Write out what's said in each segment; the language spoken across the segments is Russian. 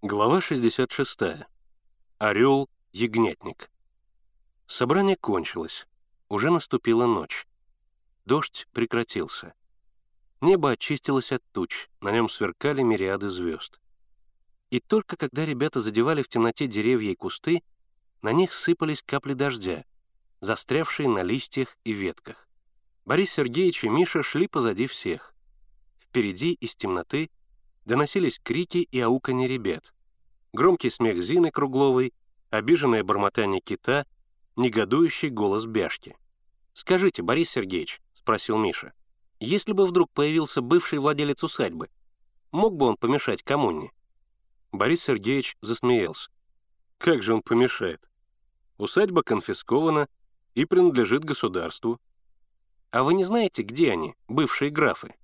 Глава 66. Орел-ягнятник. Собрание кончилось. Уже наступила ночь. Дождь прекратился. Небо очистилось от туч, на нем сверкали мириады звезд. И только когда ребята задевали в темноте деревья и кусты, на них сыпались капли дождя, застрявшие на листьях и ветках. Борис Сергеевич и Миша шли позади всех. Впереди из темноты доносились крики и ауканье ребят. Громкий смех Зины Кругловой, обиженное бормотание кита, негодующий голос Бяшки. «Скажите, Борис Сергеевич», — спросил Миша, «если бы вдруг появился бывший владелец усадьбы, мог бы он помешать коммуне?» Борис Сергеевич засмеялся. «Как же он помешает? Усадьба конфискована и принадлежит государству. А вы не знаете, где они, бывшие графы?»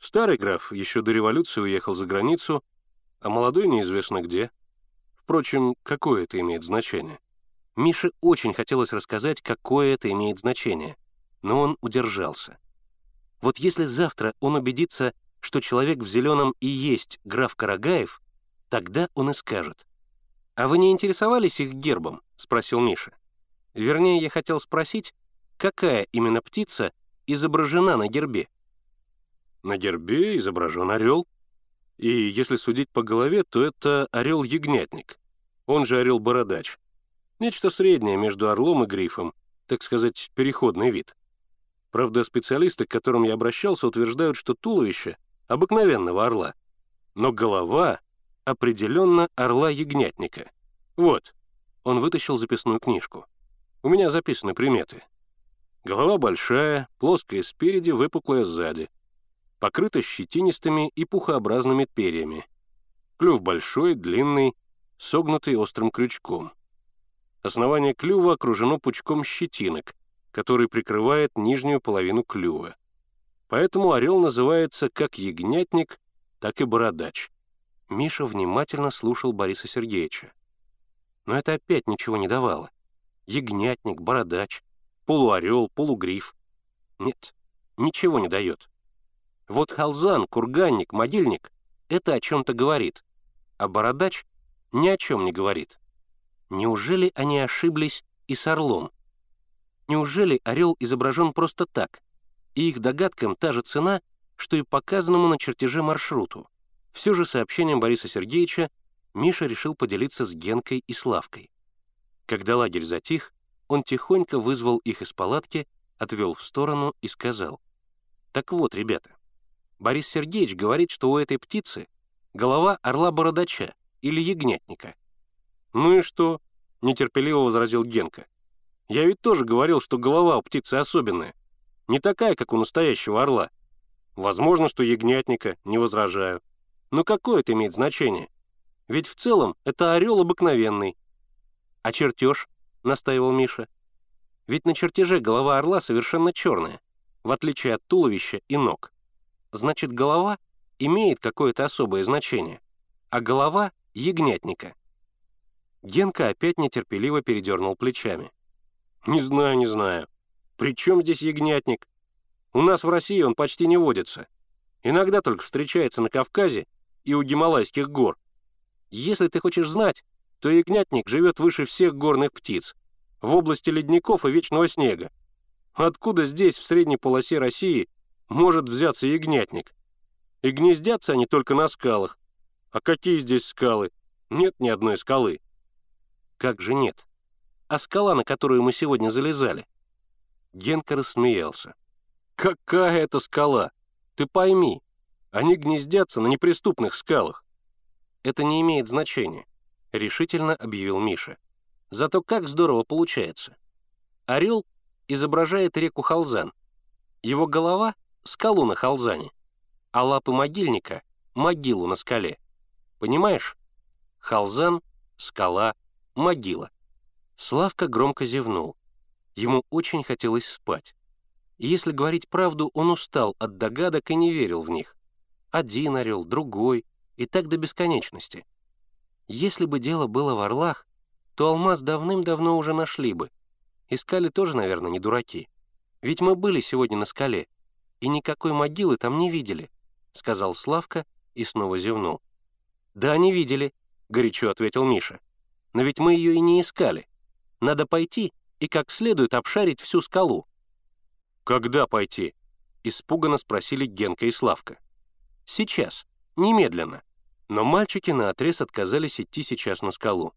Старый граф еще до революции уехал за границу, а молодой неизвестно где. Впрочем, какое это имеет значение? Мише очень хотелось рассказать, какое это имеет значение, но он удержался. Вот если завтра он убедится, что человек в зеленом и есть граф Карагаев, тогда он и скажет. «А вы не интересовались их гербом?» — спросил Миша. Вернее, я хотел спросить, какая именно птица изображена на гербе? На гербе изображен орел. И если судить по голове, то это орел-ягнятник, он же орел-бородач. Нечто среднее между орлом и грифом, так сказать, переходный вид. Правда, специалисты, к которым я обращался, утверждают, что туловище — обыкновенного орла, но голова определенно орла-ягнятника. Вот, он вытащил записную книжку. У меня записаны приметы. Голова большая, плоская спереди, выпуклая сзади покрыта щетинистыми и пухообразными перьями. Клюв большой, длинный, согнутый острым крючком. Основание клюва окружено пучком щетинок, который прикрывает нижнюю половину клюва. Поэтому орел называется как ягнятник, так и бородач. Миша внимательно слушал Бориса Сергеевича. Но это опять ничего не давало. Ягнятник, бородач, полуорел, полугриф. Нет, ничего не дает. Вот халзан, курганник, могильник — это о чем-то говорит, а бородач ни о чем не говорит. Неужели они ошиблись и с орлом? Неужели орел изображен просто так, и их догадкам та же цена, что и показанному на чертеже маршруту? Все же сообщением Бориса Сергеевича Миша решил поделиться с Генкой и Славкой. Когда лагерь затих, он тихонько вызвал их из палатки, отвел в сторону и сказал, «Так вот, ребята, Борис Сергеевич говорит, что у этой птицы голова орла-бородача или ягнятника. «Ну и что?» — нетерпеливо возразил Генка. «Я ведь тоже говорил, что голова у птицы особенная. Не такая, как у настоящего орла. Возможно, что ягнятника, не возражаю. Но какое это имеет значение? Ведь в целом это орел обыкновенный. А чертеж, — настаивал Миша. Ведь на чертеже голова орла совершенно черная, в отличие от туловища и ног значит голова имеет какое-то особое значение, а голова — ягнятника. Генка опять нетерпеливо передернул плечами. «Не знаю, не знаю. При чем здесь ягнятник? У нас в России он почти не водится. Иногда только встречается на Кавказе и у Гималайских гор. Если ты хочешь знать, то ягнятник живет выше всех горных птиц, в области ледников и вечного снега. Откуда здесь, в средней полосе России, может взяться ягнятник. И гнездятся они только на скалах. А какие здесь скалы? Нет ни одной скалы. Как же нет? А скала, на которую мы сегодня залезали? Генка рассмеялся. Какая это скала? Ты пойми, они гнездятся на неприступных скалах. Это не имеет значения, решительно объявил Миша. Зато как здорово получается. Орел изображает реку Халзан. Его голова скалу на Халзане, а лапы могильника — могилу на скале. Понимаешь? Халзан, скала, могила. Славка громко зевнул. Ему очень хотелось спать. И если говорить правду, он устал от догадок и не верил в них. Один орел, другой, и так до бесконечности. Если бы дело было в орлах, то алмаз давным-давно уже нашли бы. Искали тоже, наверное, не дураки. Ведь мы были сегодня на скале, и никакой могилы там не видели», — сказал Славка и снова зевнул. «Да, не видели», — горячо ответил Миша. «Но ведь мы ее и не искали. Надо пойти и как следует обшарить всю скалу». «Когда пойти?» — испуганно спросили Генка и Славка. «Сейчас, немедленно». Но мальчики наотрез отказались идти сейчас на скалу.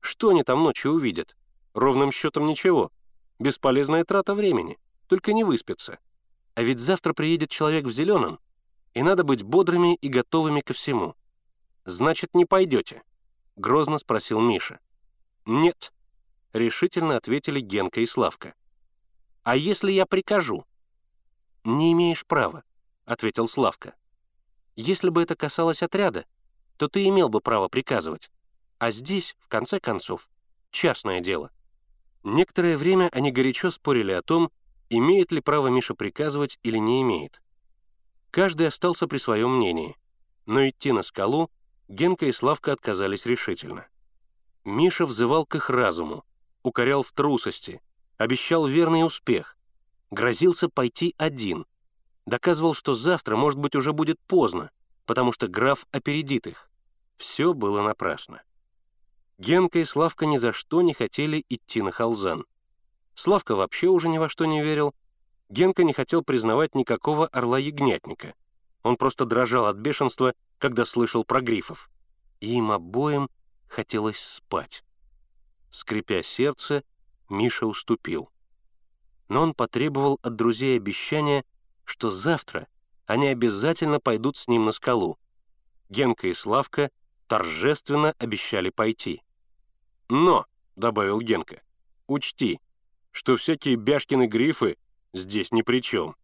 Что они там ночью увидят? Ровным счетом ничего. Бесполезная трата времени. Только не выспится. А ведь завтра приедет человек в зеленом, и надо быть бодрыми и готовыми ко всему. «Значит, не пойдете?» — грозно спросил Миша. «Нет», — решительно ответили Генка и Славка. «А если я прикажу?» «Не имеешь права», — ответил Славка. «Если бы это касалось отряда, то ты имел бы право приказывать. А здесь, в конце концов, частное дело». Некоторое время они горячо спорили о том, имеет ли право Миша приказывать или не имеет. Каждый остался при своем мнении, но идти на скалу Генка и Славка отказались решительно. Миша взывал к их разуму, укорял в трусости, обещал верный успех, грозился пойти один, доказывал, что завтра, может быть, уже будет поздно, потому что граф опередит их. Все было напрасно. Генка и Славка ни за что не хотели идти на Халзан. Славка вообще уже ни во что не верил. Генка не хотел признавать никакого орла-ягнятника. Он просто дрожал от бешенства, когда слышал про грифов. И им обоим хотелось спать. Скрипя сердце, Миша уступил. Но он потребовал от друзей обещания, что завтра они обязательно пойдут с ним на скалу. Генка и Славка торжественно обещали пойти. «Но», — добавил Генка, — «учти, что всякие Бяшкины грифы здесь ни при чем».